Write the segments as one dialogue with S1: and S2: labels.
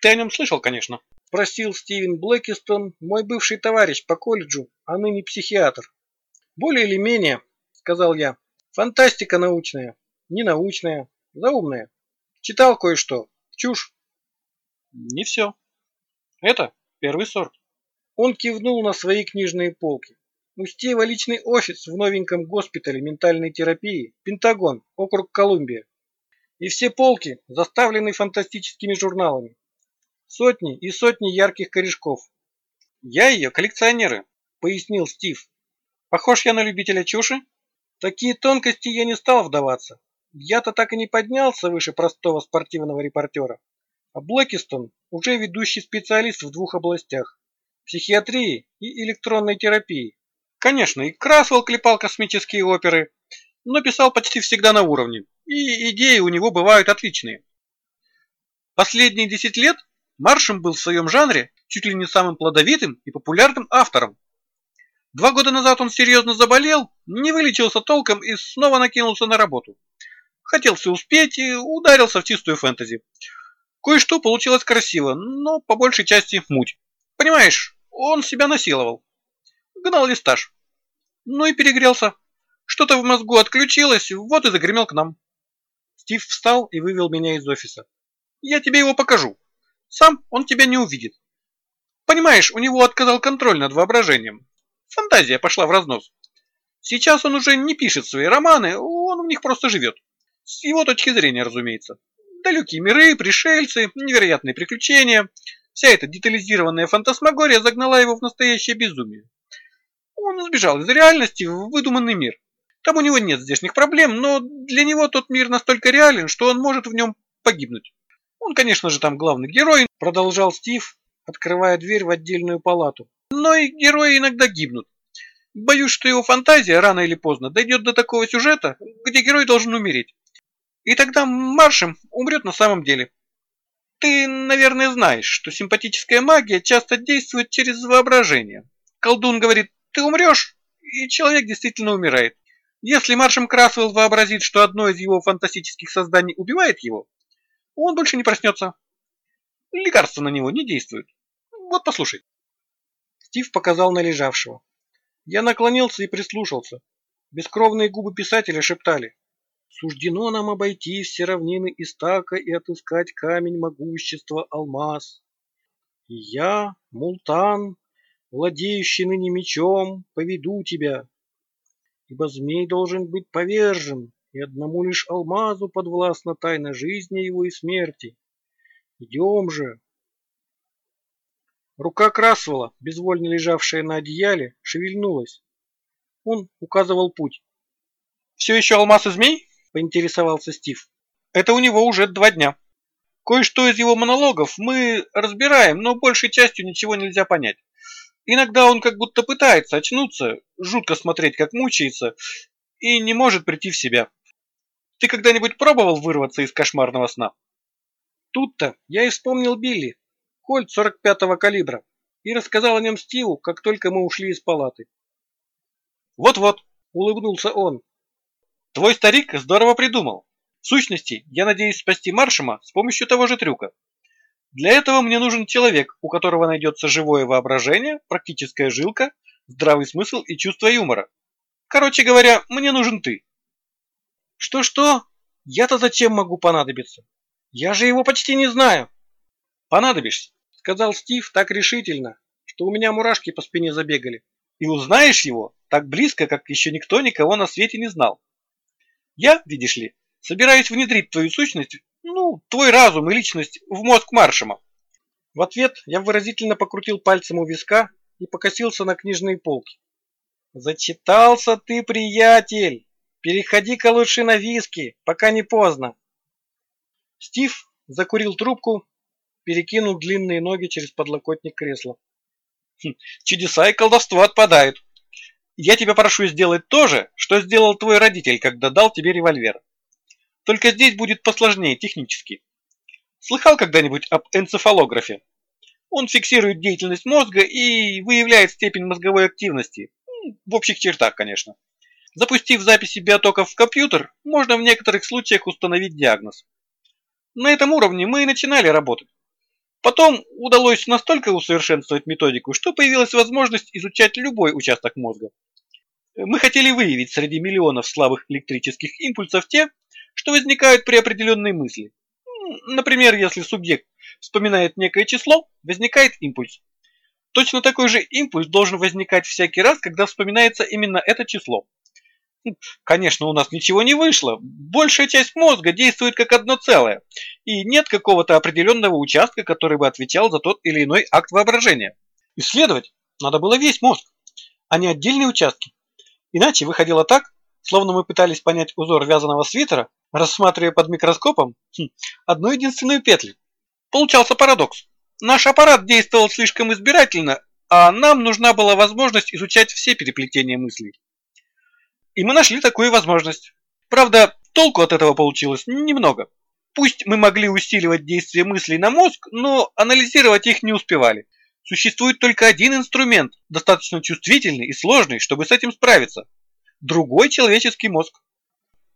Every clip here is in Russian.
S1: Ты о нем слышал, конечно? Спросил Стивен Блэкистон, мой бывший товарищ по колледжу, а ныне психиатр. Более или менее, сказал я. Фантастика научная, не научная, заумная. Читал кое-что. Чушь. Не все. Это первый сорт. Он кивнул на свои книжные полки. У Стива личный офис в новеньком госпитале ментальной терапии, Пентагон, округ Колумбия. И все полки заставлены фантастическими журналами. Сотни и сотни ярких корешков. Я ее коллекционеры, пояснил Стив. Похож я на любителя чуши? Такие тонкости я не стал вдаваться. Я-то так и не поднялся выше простого спортивного репортера. А Блэкистон уже ведущий специалист в двух областях – психиатрии и электронной терапии. Конечно, и Красвелл клепал космические оперы, но писал почти всегда на уровне, и идеи у него бывают отличные. Последние 10 лет Маршем был в своем жанре чуть ли не самым плодовитым и популярным автором. Два года назад он серьезно заболел, не вылечился толком и снова накинулся на работу. Хотел все успеть и ударился в чистую фэнтези. Кое-что получилось красиво, но по большей части муть. Понимаешь, он себя насиловал. Гнал листаж. Ну и перегрелся. Что-то в мозгу отключилось, вот и загремел к нам. Стив встал и вывел меня из офиса. Я тебе его покажу. Сам он тебя не увидит. Понимаешь, у него отказал контроль над воображением. Фантазия пошла в разнос. Сейчас он уже не пишет свои романы, он в них просто живет. С его точки зрения, разумеется. Далекие миры, пришельцы, невероятные приключения. Вся эта детализированная фантасмагория загнала его в настоящее безумие. Он сбежал из реальности в выдуманный мир. Там у него нет здешних проблем, но для него тот мир настолько реален, что он может в нем погибнуть. Он, конечно же, там главный герой, продолжал Стив, открывая дверь в отдельную палату. Но и герои иногда гибнут. Боюсь, что его фантазия рано или поздно дойдет до такого сюжета, где герой должен умереть. И тогда маршем умрет на самом деле. Ты, наверное, знаешь, что симпатическая магия часто действует через воображение. Колдун говорит, ты умрешь, и человек действительно умирает. Если маршем Красвелл вообразит, что одно из его фантастических созданий убивает его, он больше не проснется. Лекарства на него не действуют. Вот послушай. Стив показал на лежавшего. Я наклонился и прислушался. Бескровные губы писателя шептали. Суждено нам обойти все равнины Истака и отыскать камень могущества алмаз. И я, Мултан, владеющий ныне мечом, поведу тебя. Ибо змей должен быть повержен, и одному лишь алмазу подвластна тайна жизни его и смерти. Идем же. Рука Красвелла, безвольно лежавшая на одеяле, шевельнулась. Он указывал путь. «Все еще алмаз и змей?» – поинтересовался Стив. «Это у него уже два дня. Кое-что из его монологов мы разбираем, но большей частью ничего нельзя понять. Иногда он как будто пытается очнуться, жутко смотреть, как мучается, и не может прийти в себя. Ты когда-нибудь пробовал вырваться из кошмарного сна? Тут-то я и вспомнил Билли, кольт 45-го калибра, и рассказал о нем Стиву, как только мы ушли из палаты. Вот-вот, улыбнулся он. Твой старик здорово придумал. В сущности, я надеюсь спасти Маршема с помощью того же трюка. Для этого мне нужен человек, у которого найдется живое воображение, практическая жилка, здравый смысл и чувство юмора. Короче говоря, мне нужен ты. Что-что? Я-то зачем могу понадобиться? Я же его почти не знаю. Понадобишься, сказал Стив так решительно, что у меня мурашки по спине забегали. И узнаешь его так близко, как еще никто никого на свете не знал. Я, видишь ли, собираюсь внедрить твою сущность, ну, твой разум и личность в мозг Маршема. В ответ я выразительно покрутил пальцем у виска и покосился на книжные полки. «Зачитался ты, приятель! Переходи-ка лучше на виски, пока не поздно!» Стив закурил трубку, перекинул длинные ноги через подлокотник кресла. Хм, «Чудеса и колдовство отпадают. Я тебя прошу сделать то же, что сделал твой родитель, когда дал тебе револьвер. Только здесь будет посложнее технически. Слыхал когда-нибудь об энцефалографе? Он фиксирует деятельность мозга и выявляет степень мозговой активности. В общих чертах, конечно. Запустив записи биотоков в компьютер, можно в некоторых случаях установить диагноз. На этом уровне мы и начинали работать. Потом удалось настолько усовершенствовать методику, что появилась возможность изучать любой участок мозга. Мы хотели выявить среди миллионов слабых электрических импульсов те, что возникают при определенной мысли. Например, если субъект вспоминает некое число, возникает импульс. Точно такой же импульс должен возникать всякий раз, когда вспоминается именно это число. Конечно, у нас ничего не вышло. Большая часть мозга действует как одно целое, и нет какого-то определенного участка, который бы отвечал за тот или иной акт воображения. Исследовать надо было весь мозг, а не отдельные участки. Иначе выходило так, словно мы пытались понять узор вязаного свитера, рассматривая под микроскопом хм, одну единственную петлю. Получался парадокс. Наш аппарат действовал слишком избирательно, а нам нужна была возможность изучать все переплетения мыслей. И мы нашли такую возможность. Правда, толку от этого получилось немного. Пусть мы могли усиливать действие мыслей на мозг, но анализировать их не успевали. Существует только один инструмент, достаточно чувствительный и сложный, чтобы с этим справиться. Другой человеческий мозг.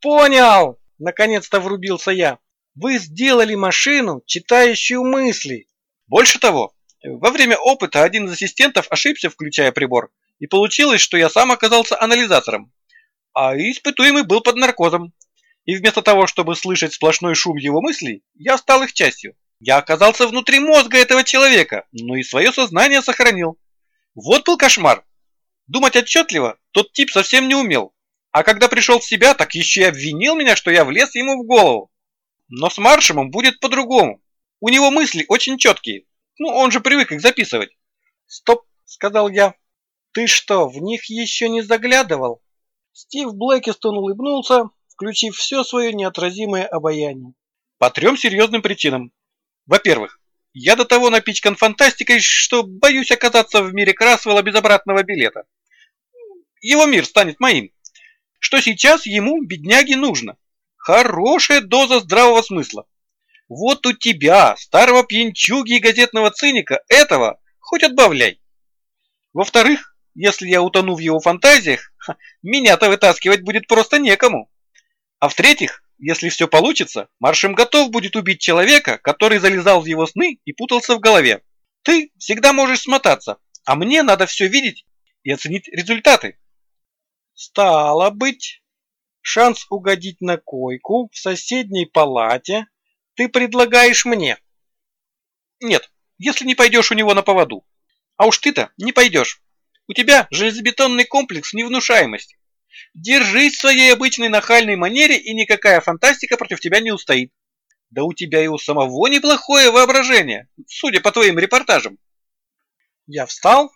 S1: Понял! Наконец-то врубился я. Вы сделали машину, читающую мысли. Больше того, во время опыта один из ассистентов ошибся, включая прибор, и получилось, что я сам оказался анализатором а испытуемый был под наркозом. И вместо того, чтобы слышать сплошной шум его мыслей, я стал их частью. Я оказался внутри мозга этого человека, но и свое сознание сохранил. Вот был кошмар. Думать отчетливо тот тип совсем не умел. А когда пришел в себя, так еще и обвинил меня, что я влез ему в голову. Но с Маршемом будет по-другому. У него мысли очень четкие. Ну, он же привык их записывать. «Стоп», — сказал я. «Ты что, в них еще не заглядывал?» Стив Блэкистон улыбнулся, включив все свое неотразимое обаяние. По трем серьезным причинам. Во-первых, я до того напичкан фантастикой, что боюсь оказаться в мире Красвелла без обратного билета. Его мир станет моим. Что сейчас ему, бедняге, нужно? Хорошая доза здравого смысла. Вот у тебя, старого пьянчуги и газетного циника, этого хоть отбавляй. Во-вторых, если я утону в его фантазиях, меня-то вытаскивать будет просто некому. А в-третьих, если все получится, Маршем готов будет убить человека, который залезал в его сны и путался в голове. Ты всегда можешь смотаться, а мне надо все видеть и оценить результаты. Стало быть, шанс угодить на койку в соседней палате ты предлагаешь мне. Нет, если не пойдешь у него на поводу. А уж ты-то не пойдешь. У тебя железобетонный комплекс невнушаемости. Держись в своей обычной нахальной манере, и никакая фантастика против тебя не устоит. Да у тебя и у самого неплохое воображение, судя по твоим репортажам. Я встал,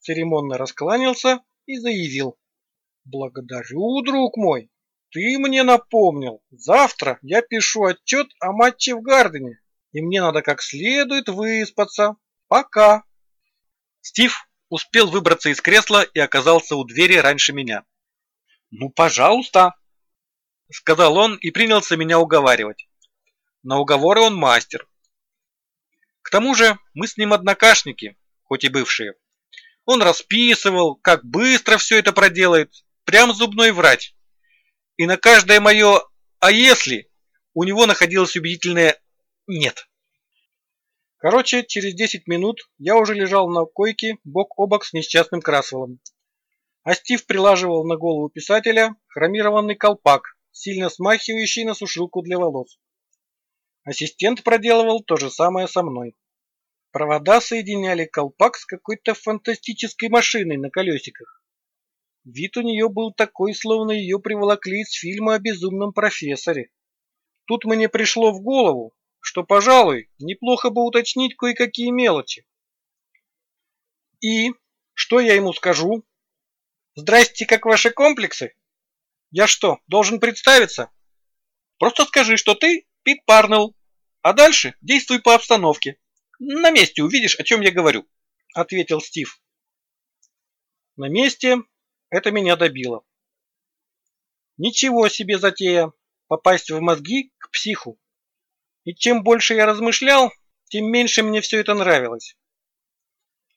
S1: церемонно раскланялся и заявил. Благодарю, друг мой. Ты мне напомнил. Завтра я пишу отчет о матче в Гардене, и мне надо как следует выспаться. Пока. Стив успел выбраться из кресла и оказался у двери раньше меня. «Ну, пожалуйста», — сказал он и принялся меня уговаривать. На уговоры он мастер. К тому же мы с ним однокашники, хоть и бывшие. Он расписывал, как быстро все это проделает, прям зубной врать. И на каждое мое «а если» у него находилось убедительное «нет». Короче, через 10 минут я уже лежал на койке бок о бок с несчастным Красвеллом. А Стив прилаживал на голову писателя хромированный колпак, сильно смахивающий на сушилку для волос. Ассистент проделывал то же самое со мной. Провода соединяли колпак с какой-то фантастической машиной на колесиках. Вид у нее был такой, словно ее приволокли из фильма о безумном профессоре. Тут мне пришло в голову, что, пожалуй, неплохо бы уточнить кое-какие мелочи. И что я ему скажу? Здрасте, как ваши комплексы? Я что, должен представиться? Просто скажи, что ты Пит Парнелл, а дальше действуй по обстановке. На месте увидишь, о чем я говорю, ответил Стив. На месте это меня добило. Ничего себе затея попасть в мозги к психу. И чем больше я размышлял, тем меньше мне все это нравилось.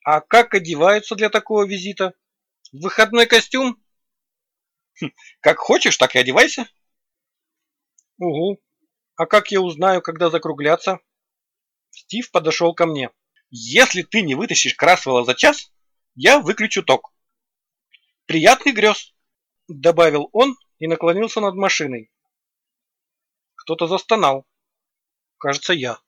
S1: А как одеваются для такого визита? Выходной костюм?
S2: Хм, как хочешь, так и одевайся.
S1: Угу. А как я узнаю, когда закругляться? Стив подошел ко мне.
S2: Если ты не вытащишь Красвелла за час, я выключу ток. Приятный грез,
S1: добавил он и наклонился над машиной. Кто-то застонал. Кажется, я.